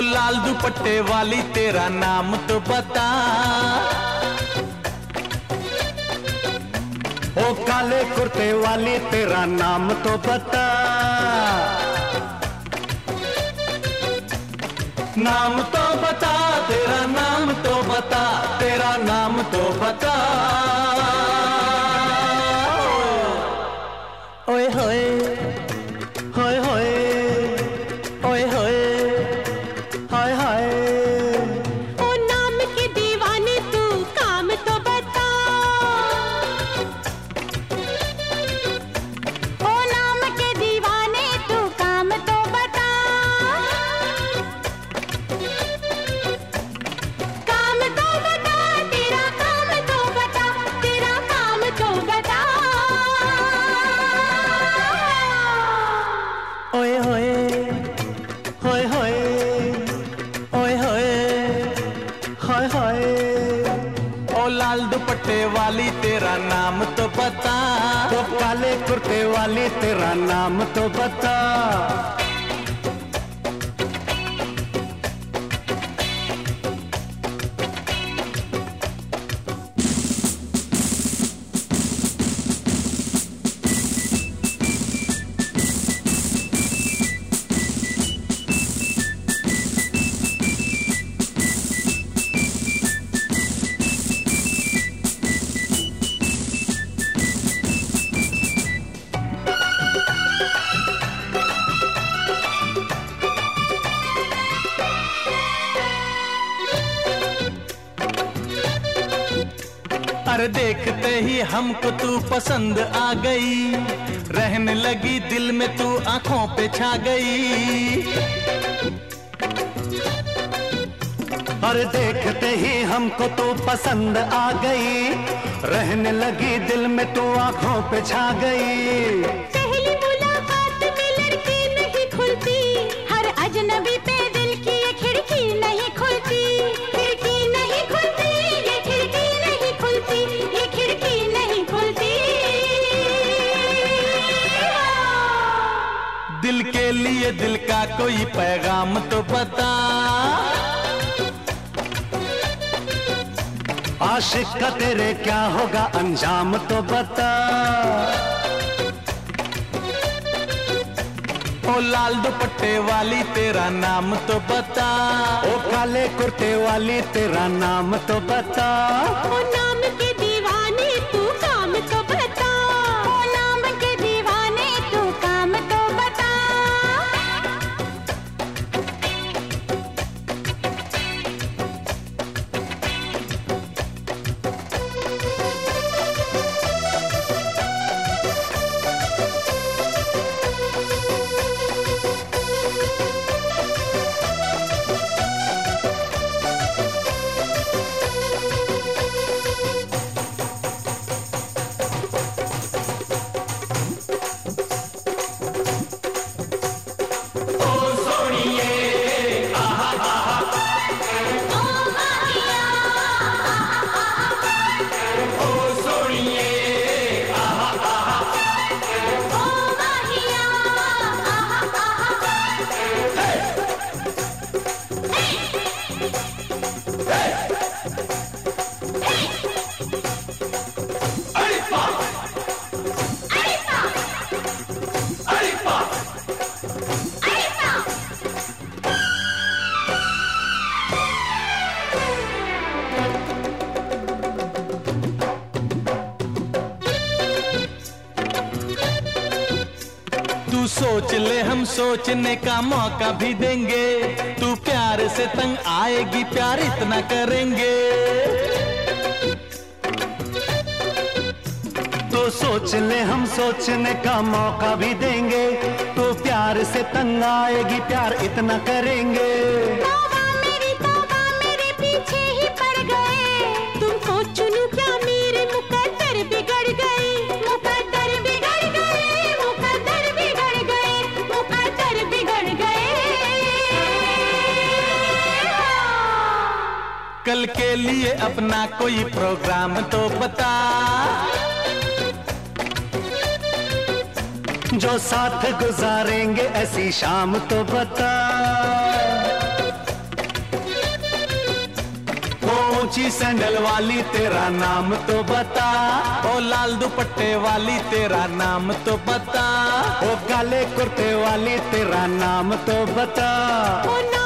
लाल दुपट्टे वाली तेरा नाम तो बता। ओ काले कुर्ते वाली तेरा नाम तो बता। नाम तो बता, तेरा नाम तो लाल दुपट्टे वाली, तेरा नाम तो बता तो काले कुर्ते वाली, तेरा नाम तो बता अरे देखते ही हमको तू पसंद आ गई। रहने लगी दिल में तू आँखों पे छा गई। और देखते ही हमको तू पसंद आ गई। रहने लगी दिल में तू आँखों पे छा गई। लिए दिल का कोई पैगाम तो बता आशिक का तेरे क्या होगा अंजाम तो बता ओ लाल दुपट्टे वाली तेरा नाम तो बता ओ काले कुर्ते वाली तेरा नाम तो बता तू सोच ले, हम सोचने का मौका भी देंगे। तू प्यार से तंग आएगी, प्यार इतना करेंगे। तो सोच ले, हम सोचने का मौका भी देंगे। तो प्यार से तंग आएगी, प्यार इतना करेंगे। कल के लिए अपना कोई प्रोग्राम तो बता। जो साथ गुजारेंगे ऐसी शाम तो बता। ऊँची सैंडल वाली तेरा नाम तो बता। ओ लाल दुपट्टे वाली तेरा नाम तो बता। ओ काले कुर्ते वाली तेरा नाम तो बता। ओ ना...